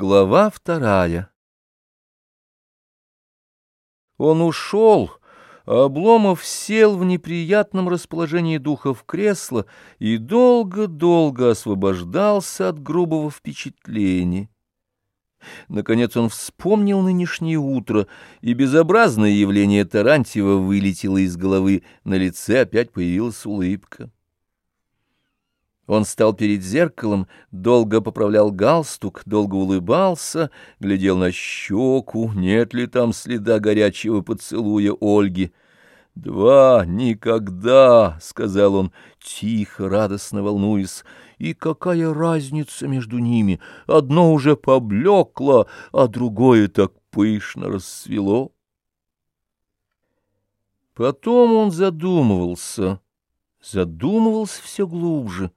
Глава вторая Он ушел, а Обломов сел в неприятном расположении духа в кресло и долго-долго освобождался от грубого впечатления. Наконец он вспомнил нынешнее утро, и безобразное явление Тарантьева вылетело из головы, на лице опять появилась улыбка. Он стал перед зеркалом, долго поправлял галстук, долго улыбался, глядел на щеку, нет ли там следа горячего поцелуя Ольги. «Два никогда!» — сказал он, тихо, радостно волнуясь. «И какая разница между ними? Одно уже поблекло, а другое так пышно расцвело». Потом он задумывался, задумывался все глубже.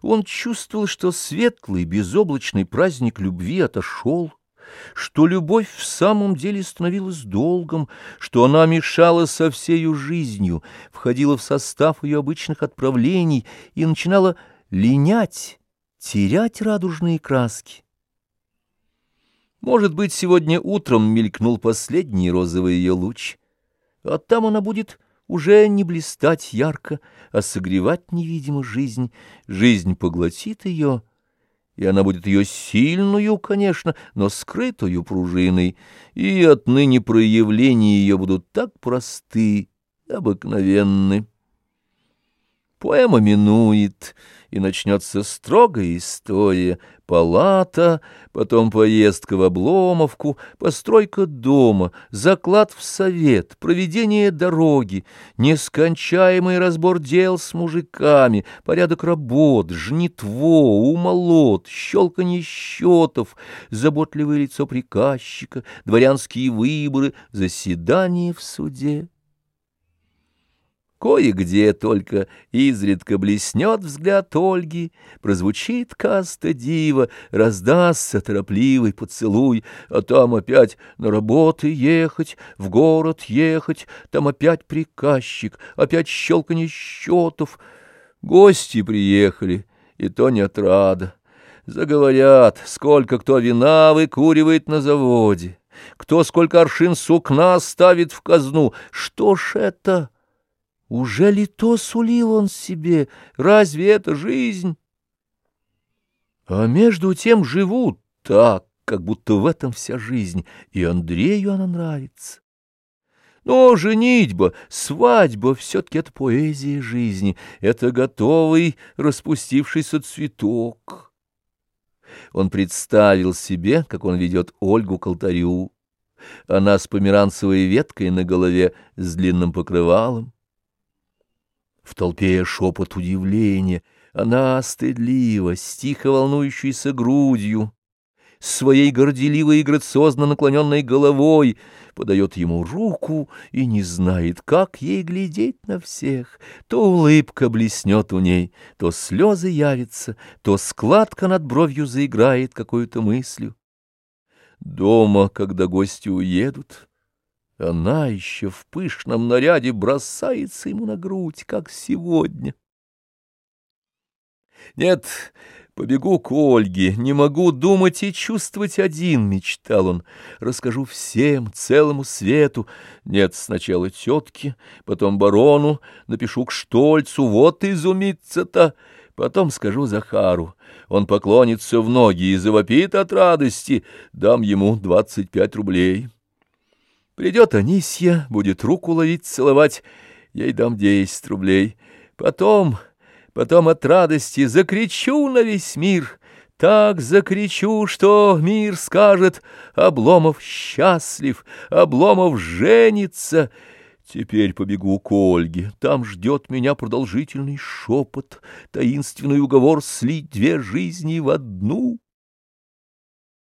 Он чувствовал, что светлый, безоблачный праздник любви отошел, что любовь в самом деле становилась долгом, что она мешала со всею жизнью, входила в состав ее обычных отправлений и начинала линять, терять радужные краски. Может быть, сегодня утром мелькнул последний розовый ее луч, а там она будет уже не блистать ярко, а согревать невидимо жизнь. Жизнь поглотит ее, и она будет ее сильную, конечно, но скрытую пружиной, и отныне проявления ее будут так просты, обыкновенны. Поэма минует, и начнется строгая история. Палата, потом поездка в Обломовку, постройка дома, заклад в совет, проведение дороги, нескончаемый разбор дел с мужиками, порядок работ, жнитво, умолот, щелканье счетов, заботливое лицо приказчика, дворянские выборы, заседание в суде. Кое-где только изредка блеснет взгляд Ольги, прозвучит каста дива, раздастся торопливый поцелуй, а там опять на работы ехать, в город ехать, там опять приказчик, опять щелканье счетов. Гости приехали, и то не отрада. Заговорят, сколько кто вина выкуривает на заводе, кто сколько аршин сукна ставит в казну. Что ж это? Уже ли то сулил он себе? Разве это жизнь? А между тем живут так, как будто в этом вся жизнь, и Андрею она нравится. Но женитьба, свадьба — все-таки это поэзия жизни, это готовый распустившийся цветок. Он представил себе, как он ведет Ольгу к алтарю. Она с померанцевой веткой на голове, с длинным покрывалом. В толпе шепот удивления. Она стыдливо, с тихо волнующейся грудью, своей горделивой и грациозно наклоненной головой, подает ему руку и не знает, как ей глядеть на всех. То улыбка блеснет у ней, то слезы явятся, то складка над бровью заиграет какой-то мыслью. Дома, когда гости уедут, она еще в пышном наряде бросается ему на грудь, как сегодня. Нет, побегу к Ольге, не могу думать и чувствовать один, мечтал он. Расскажу всем, целому свету. Нет, сначала тетке, потом барону, напишу к Штольцу, вот изумиться-то. Потом скажу Захару. Он поклонится в ноги и завопит от радости. Дам ему двадцать пять рублей. Придет Анисья, будет руку ловить, целовать, ей дам десять рублей. Потом, потом от радости закричу на весь мир, так закричу, что мир скажет «Обломов счастлив, Обломов женится». Теперь побегу к Ольге, там ждет меня продолжительный шепот, таинственный уговор слить две жизни в одну —